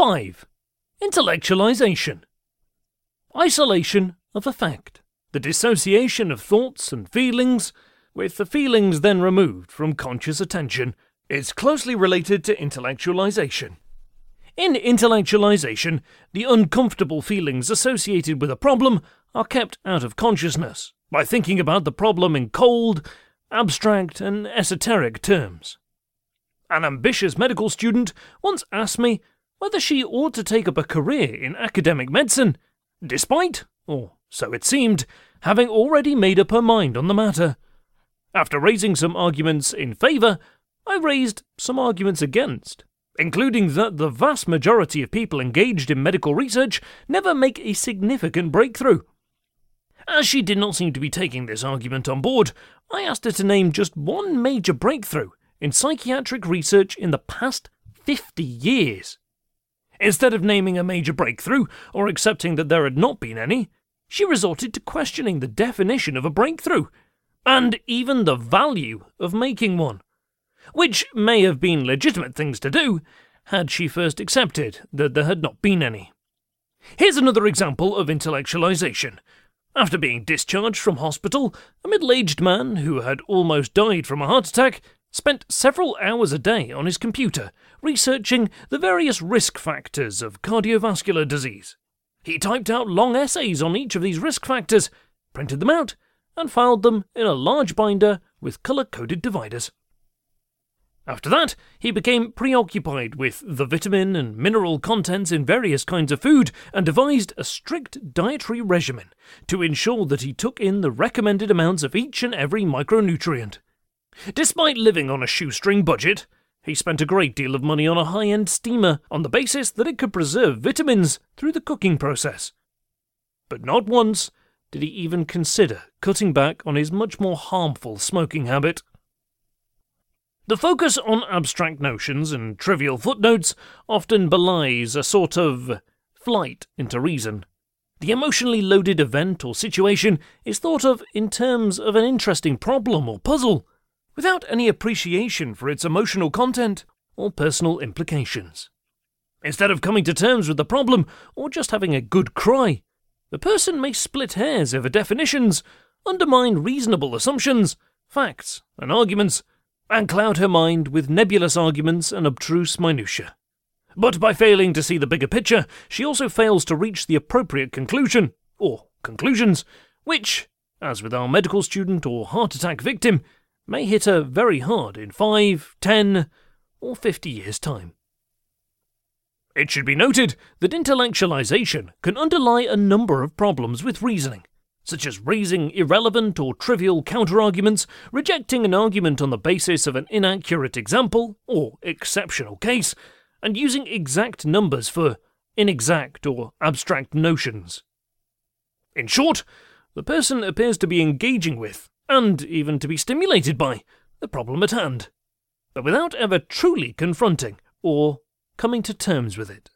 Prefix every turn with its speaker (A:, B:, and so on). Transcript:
A: 5. Intellectualization. Isolation of affect. The dissociation of thoughts and feelings, with the feelings then removed from conscious attention, is closely related to intellectualization. In intellectualization, the uncomfortable feelings associated with a problem are kept out of consciousness by thinking about the problem in cold, abstract, and esoteric terms. An ambitious medical student once asked me whether she ought to take up a career in academic medicine, despite, or so it seemed, having already made up her mind on the matter. After raising some arguments in favour, I raised some arguments against, including that the vast majority of people engaged in medical research never make a significant breakthrough. As she did not seem to be taking this argument on board, I asked her to name just one major breakthrough in psychiatric research in the past 50 years. Instead of naming a major breakthrough or accepting that there had not been any, she resorted to questioning the definition of a breakthrough and even the value of making one, which may have been legitimate things to do had she first accepted that there had not been any. Here's another example of intellectualization. After being discharged from hospital, a middle aged man who had almost died from a heart attack spent several hours a day on his computer researching the various risk factors of cardiovascular disease. He typed out long essays on each of these risk factors, printed them out, and filed them in a large binder with colour coded dividers. After that, he became preoccupied with the vitamin and mineral contents in various kinds of food and devised a strict dietary regimen to ensure that he took in the recommended amounts of each and every micronutrient. Despite living on a shoestring budget, he spent a great deal of money on a high end steamer on the basis that it could preserve vitamins through the cooking process. But not once did he even consider cutting back on his much more harmful smoking habit. The focus on abstract notions and trivial footnotes often belies a sort of flight into reason. The emotionally loaded event or situation is thought of in terms of an interesting problem or puzzle, without any appreciation for its emotional content or personal implications. Instead of coming to terms with the problem or just having a good cry, the person may split hairs over definitions, undermine reasonable assumptions, facts, and arguments, and cloud her mind with nebulous arguments and abstruse minutiae. But by failing to see the bigger picture, she also fails to reach the appropriate conclusion, or conclusions, which, as with our medical student or heart attack victim, may hit her very hard in five, ten, or fifty years' time. It should be noted that intellectualization can underlie a number of problems with reasoning, such as raising irrelevant or trivial counterarguments, rejecting an argument on the basis of an inaccurate example or exceptional case, and using exact numbers for inexact or abstract notions. In short, the person appears to be engaging with and even to be stimulated by, the problem at hand, but without ever truly confronting or coming to terms with it.